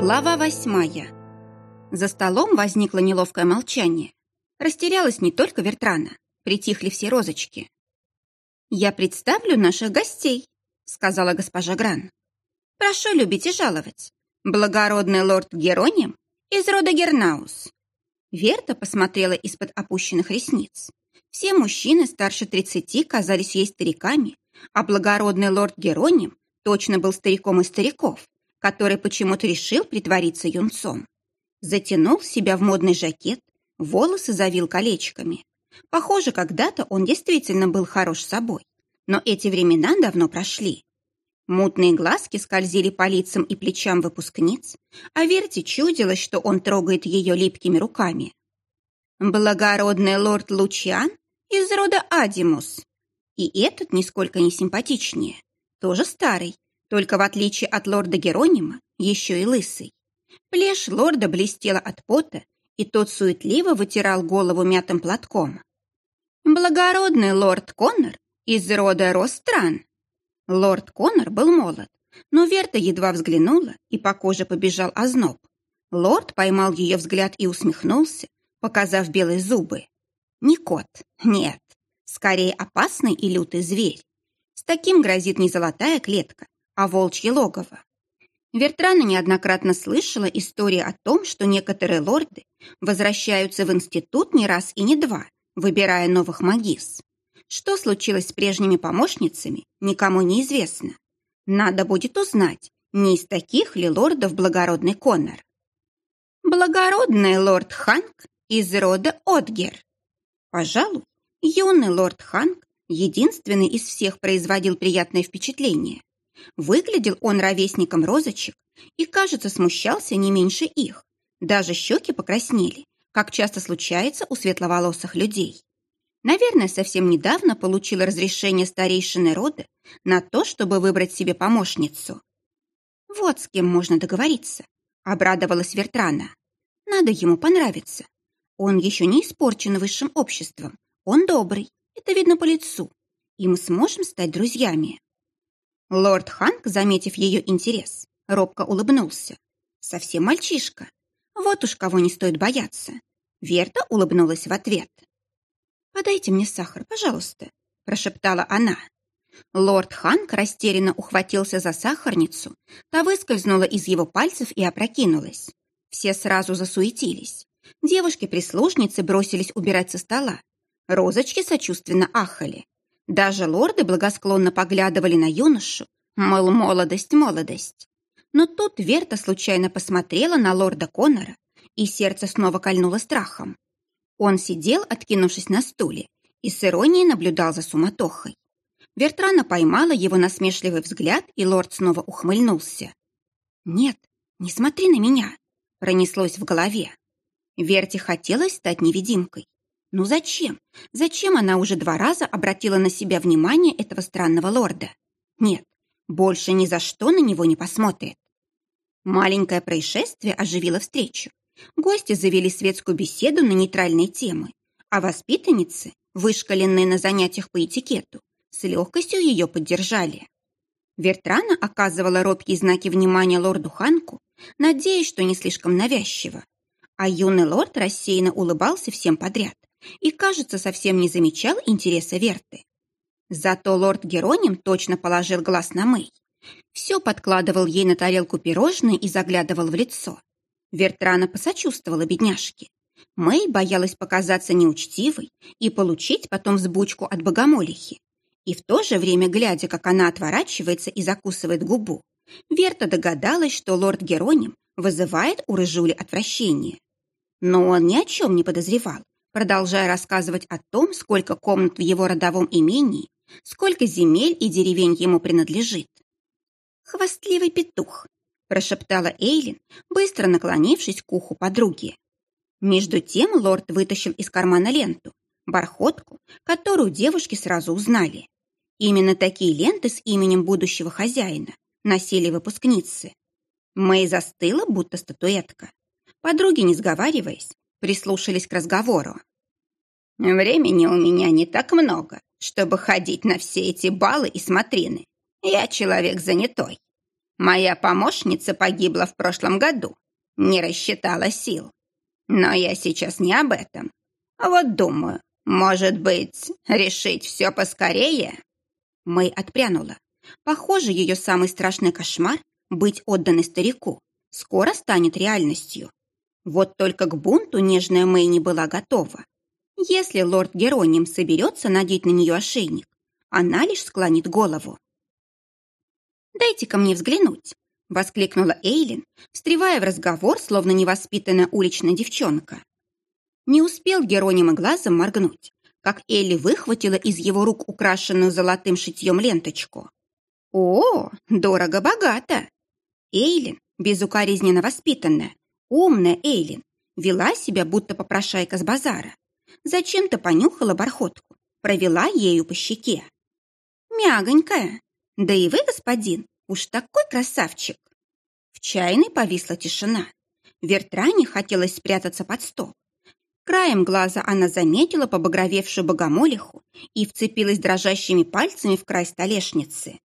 Глава восьмая. За столом возникло неловкое молчание. Растерялась не только Вертрана, притихли все розочки. «Я представлю наших гостей», — сказала госпожа Гран. «Прошу любить и жаловать. Благородный лорд Героним из рода Гернаус». Верта посмотрела из-под опущенных ресниц. Все мужчины старше тридцати казались ей стариками, а благородный лорд Героним точно был стариком из стариков, который почему-то решил притвориться юнцом. Затянул себя в модный жакет, волосы завил колечками. Похоже, когда-то он действительно был хорош собой. Но эти времена давно прошли. Мутные глазки скользили по лицам и плечам выпускниц, а Верте чудилось, что он трогает ее липкими руками. Благородный лорд Лучиан из рода Адимус. И этот нисколько не симпатичнее. Тоже старый, только в отличие от лорда Геронима, еще и лысый. Плешь лорда блестела от пота, и тот суетливо вытирал голову мятым платком. Благородный лорд Коннор из рода Ростран. Лорд Коннор был молод, но Верта едва взглянула, и по коже побежал озноб. Лорд поймал ее взгляд и усмехнулся, показав белые зубы. Не кот, нет, скорее опасный и лютый зверь. С таким грозит не золотая клетка, а волчье логово. Вертрана неоднократно слышала истории о том, что некоторые лорды возвращаются в институт не раз и не два, выбирая новых магис. Что случилось с прежними помощницами, никому не известно. Надо будет узнать, не из таких ли лордов благородный Коннор. Благородный лорд Ханк из рода Отгер. Пожалуй, юный лорд Ханк единственный из всех производил приятное впечатление. Выглядел он ровесником розочек и, кажется, смущался не меньше их. Даже щеки покраснели, как часто случается у светловолосых людей. Наверное, совсем недавно получил разрешение старейшины рода на то, чтобы выбрать себе помощницу. Вот с кем можно договориться, обрадовалась Вертрана. Надо ему понравиться. Он еще не испорчен высшим обществом. Он добрый, это видно по лицу. И мы сможем стать друзьями. Лорд Ханк, заметив ее интерес, робко улыбнулся. Совсем мальчишка. Вот уж кого не стоит бояться. Верта улыбнулась в ответ. «Подайте мне сахар, пожалуйста», – прошептала она. Лорд Ханк растерянно ухватился за сахарницу, та выскользнула из его пальцев и опрокинулась. Все сразу засуетились. Девушки-прислужницы бросились убирать со стола. Розочки сочувственно ахали. Даже лорды благосклонно поглядывали на юношу, мол, молодость, молодость. Но тут Верта случайно посмотрела на лорда Коннора, и сердце снова кольнуло страхом. Он сидел, откинувшись на стуле, и с иронией наблюдал за суматохой. Вертрана поймала его насмешливый взгляд, и лорд снова ухмыльнулся. «Нет, не смотри на меня», — пронеслось в голове. Верте хотелось стать невидимкой, ну зачем? Зачем она уже два раза обратила на себя внимание этого странного лорда? Нет, больше ни за что на него не посмотрит. Маленькое происшествие оживило встречу. Гости завели светскую беседу на нейтральные темы, а воспитанницы, вышкаленные на занятиях по этикету, с легкостью ее поддержали. Вертрана оказывала робкие знаки внимания лорду Ханку, надеясь, что не слишком навязчиво. А юный лорд рассеянно улыбался всем подряд, и, кажется, совсем не замечал интереса Верты. Зато лорд Героним точно положил глаз на Мэй. Все подкладывал ей на тарелку пирожные и заглядывал в лицо. Вертрана посочувствовала бедняжке. Мэй боялась показаться неучтивой и получить потом взбучку от богомолихи. И в то же время, глядя, как она отворачивается и закусывает губу, Верта догадалась, что лорд Героним вызывает у Рыжули отвращение. Но он ни о чем не подозревал продолжая рассказывать о том, сколько комнат в его родовом имении, сколько земель и деревень ему принадлежит. «Хвастливый петух», – прошептала Эйлин, быстро наклонившись к уху подруги. Между тем лорд вытащил из кармана ленту, бархотку, которую девушки сразу узнали. Именно такие ленты с именем будущего хозяина носили выпускницы. Мэй застыла, будто статуэтка. Подруги, не сговариваясь, прислушались к разговору. Времени у меня не так много, чтобы ходить на все эти балы и смотрины. Я человек занятой. Моя помощница погибла в прошлом году, не рассчитала сил. Но я сейчас не об этом. Вот думаю, может быть, решить все поскорее?» Мэй отпрянула. Похоже, ее самый страшный кошмар — быть отданной старику — скоро станет реальностью. Вот только к бунту нежная Мэй не была готова. Если лорд Героним соберется надеть на нее ошейник, она лишь склонит голову. «Дайте-ка мне взглянуть», — воскликнула Эйлин, встревая в разговор, словно невоспитанная уличная девчонка. Не успел Геронима глазом моргнуть, как Элли выхватила из его рук украшенную золотым шитьем ленточку. «О, дорого-богато!» Эйлин, безукоризненно воспитанная, умная Эйлин, вела себя, будто попрошайка с базара. Зачем-то понюхала бархотку, провела ею по щеке. «Мягонькая! Да и вы, господин, уж такой красавчик!» В чайной повисла тишина. Вертране хотелось спрятаться под стол, Краем глаза она заметила побагровевшую богомолиху и вцепилась дрожащими пальцами в край столешницы.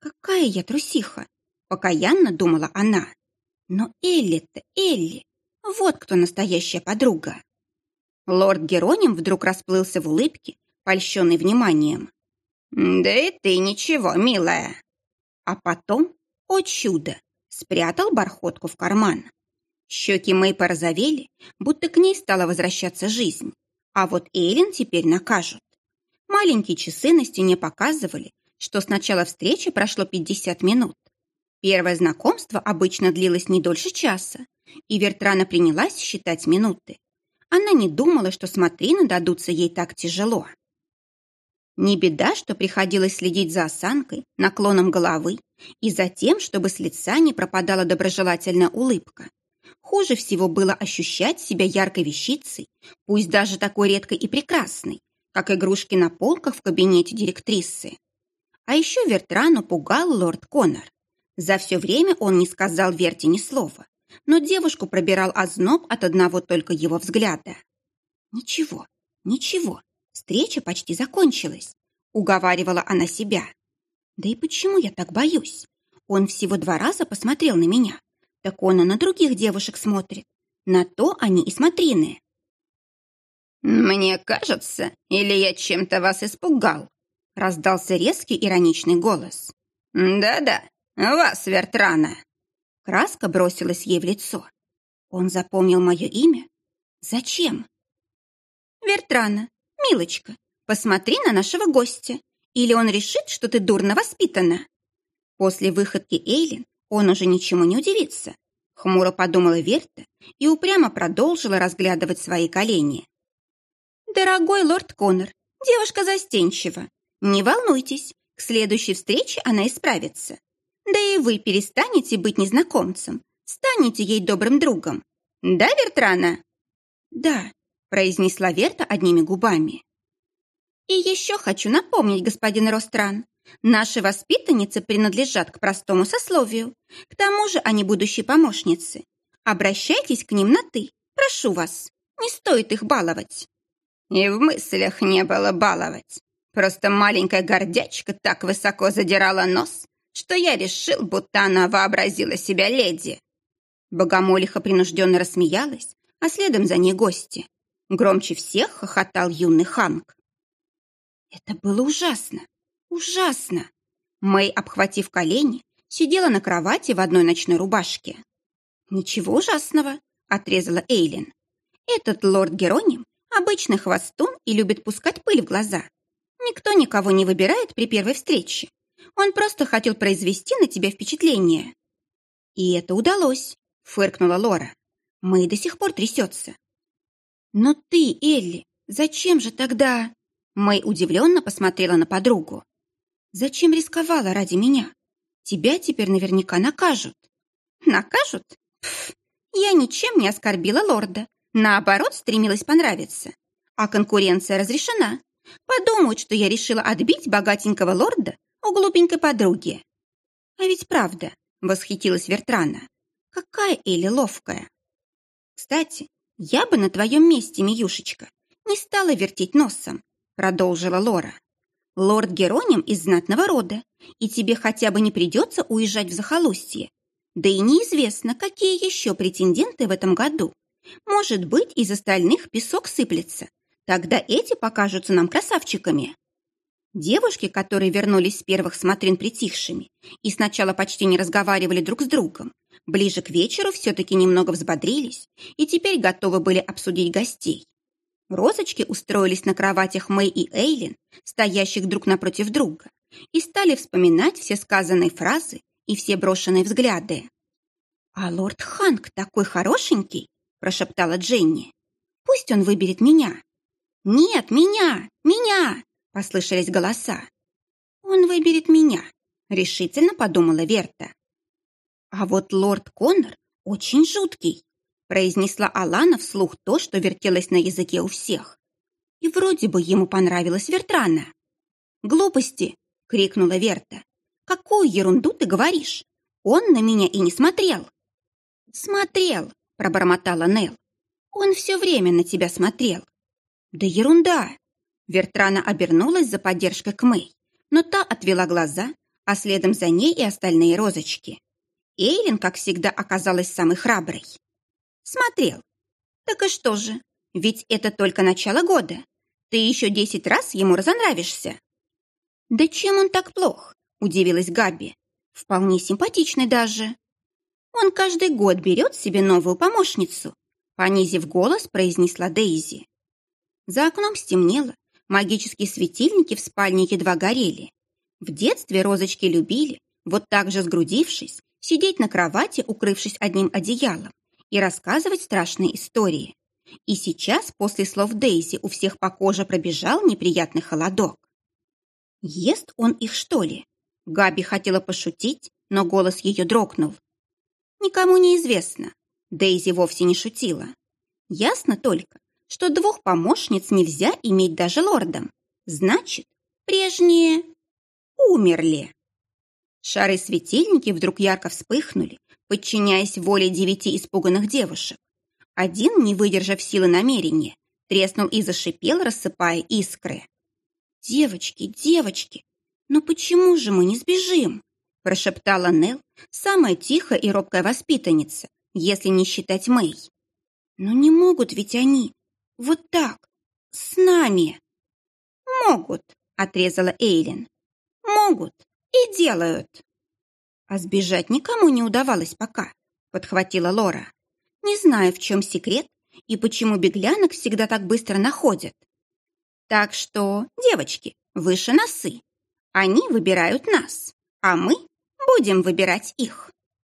«Какая я трусиха!» — покаянно думала она. «Но Элли-то Элли! Вот кто настоящая подруга!» Лорд Героним вдруг расплылся в улыбке, польщенный вниманием. «Да и ты ничего, милая!» А потом, о чудо, спрятал бархотку в карман. Щеки Мэй порозовели, будто к ней стала возвращаться жизнь. А вот Эйлин теперь накажут. Маленькие часы на стене показывали, что с начала встречи прошло 50 минут. Первое знакомство обычно длилось не дольше часа, и Вертрана принялась считать минуты. Она не думала, что смотрины дадутся ей так тяжело. Не беда, что приходилось следить за осанкой, наклоном головы и за тем, чтобы с лица не пропадала доброжелательная улыбка. Хуже всего было ощущать себя яркой вещицей, пусть даже такой редкой и прекрасной, как игрушки на полках в кабинете директрисы. А еще Вертрану пугал лорд Коннор. За все время он не сказал Верте ни слова, но девушку пробирал озноб от одного только его взгляда. «Ничего, ничего, встреча почти закончилась», — уговаривала она себя. «Да и почему я так боюсь? Он всего два раза посмотрел на меня, так он и на других девушек смотрит. На то они и смотрины. «Мне кажется, или я чем-то вас испугал?» Раздался резкий ироничный голос. «Да-да, вас, Вертрана!» Краска бросилась ей в лицо. Он запомнил мое имя? Зачем? «Вертрана, милочка, посмотри на нашего гостя, или он решит, что ты дурно воспитана». После выходки Эйлин он уже ничему не удивится. Хмуро подумала Верта и упрямо продолжила разглядывать свои колени. «Дорогой лорд Коннор, девушка застенчива. Не волнуйтесь, к следующей встрече она исправится. Да и вы перестанете быть незнакомцем, станете ей добрым другом. Да, Вертрана?» «Да», — произнесла Верта одними губами. «И еще хочу напомнить, господин Ростран, Наши воспитанницы принадлежат к простому сословию. К тому же они будущие помощницы. Обращайтесь к ним на «ты». Прошу вас, не стоит их баловать». И в мыслях не было баловать. Просто маленькая гордячка так высоко задирала нос, что я решил, будто она вообразила себя леди. Богомолиха принужденно рассмеялась, а следом за ней гости. Громче всех хохотал юный Ханк. Это было ужасно. Ужасно! Мэй, обхватив колени, сидела на кровати в одной ночной рубашке. «Ничего ужасного», — отрезала Эйлин. «Этот лорд Героним обычный хвостун и любит пускать пыль в глаза. Никто никого не выбирает при первой встрече. Он просто хотел произвести на тебя впечатление». «И это удалось», — фыркнула Лора. «Мэй до сих пор трясется». «Но ты, Элли, зачем же тогда...» Мэй удивленно посмотрела на подругу. Зачем рисковала ради меня? Тебя теперь наверняка накажут. Накажут? Пф, я ничем не оскорбила лорда. Наоборот, стремилась понравиться. А конкуренция разрешена. Подумают, что я решила отбить богатенького лорда у глупенькой подруги. А ведь правда, восхитилась Вертрана. Какая Элли ловкая. Кстати, я бы на твоем месте, Миюшечка, не стала вертеть носом, продолжила Лора. Лорд Героним из знатного рода, и тебе хотя бы не придется уезжать в захолустье. Да и неизвестно, какие еще претенденты в этом году. Может быть, из остальных песок сыплется. Тогда эти покажутся нам красавчиками. Девушки, которые вернулись с первых смотрин притихшими и сначала почти не разговаривали друг с другом, ближе к вечеру все-таки немного взбодрились и теперь готовы были обсудить гостей. Розочки устроились на кроватях Мэй и Эйлин, стоящих друг напротив друга, и стали вспоминать все сказанные фразы и все брошенные взгляды. «А лорд Ханк такой хорошенький!» – прошептала Дженни. «Пусть он выберет меня». «Нет, меня! Меня!» – послышались голоса. «Он выберет меня», – решительно подумала Верта. «А вот лорд Коннор очень жуткий», – произнесла Алана вслух то, что вертелось на языке у всех. И вроде бы ему понравилась Вертрана. «Глупости!» – крикнула Верта. «Какую ерунду ты говоришь? Он на меня и не смотрел». «Смотрел», – пробормотала Нел. «Он все время на тебя смотрел». «Да ерунда!» Вертрана обернулась за поддержкой к Мэй, но та отвела глаза, а следом за ней и остальные розочки. Эйлин, как всегда, оказалась самой храброй. «Смотрел. Так и что же? Ведь это только начало года. Ты еще десять раз ему разонравишься». «Да чем он так плох?» – удивилась Габи. «Вполне симпатичный даже». «Он каждый год берет себе новую помощницу», – понизив голос, произнесла Дейзи. За окном стемнело, магические светильники в спальне едва горели. В детстве розочки любили, вот так же сгрудившись, сидеть на кровати, укрывшись одним одеялом, и рассказывать страшные истории. И сейчас, после слов Дейзи, у всех по коже пробежал неприятный холодок. Ест он их, что ли? Габи хотела пошутить, но голос ее дрогнул. Никому не известно. Дейзи вовсе не шутила. Ясно только, что двух помощниц нельзя иметь даже лордом. Значит, прежние умерли. Шары-светильники вдруг ярко вспыхнули, подчиняясь воле девяти испуганных девушек. Один, не выдержав силы намерения, треснул и зашипел, рассыпая искры. «Девочки, девочки, ну почему же мы не сбежим?» прошептала Нел, самая тихая и робкая воспитанница, если не считать Мэй. «Но не могут ведь они вот так, с нами?» «Могут», — отрезала Эйлин. «Могут и делают». «А сбежать никому не удавалось пока», — подхватила Лора. «Не знаю, в чем секрет и почему беглянок всегда так быстро находят. Так что, девочки, выше носы. Они выбирают нас, а мы будем выбирать их.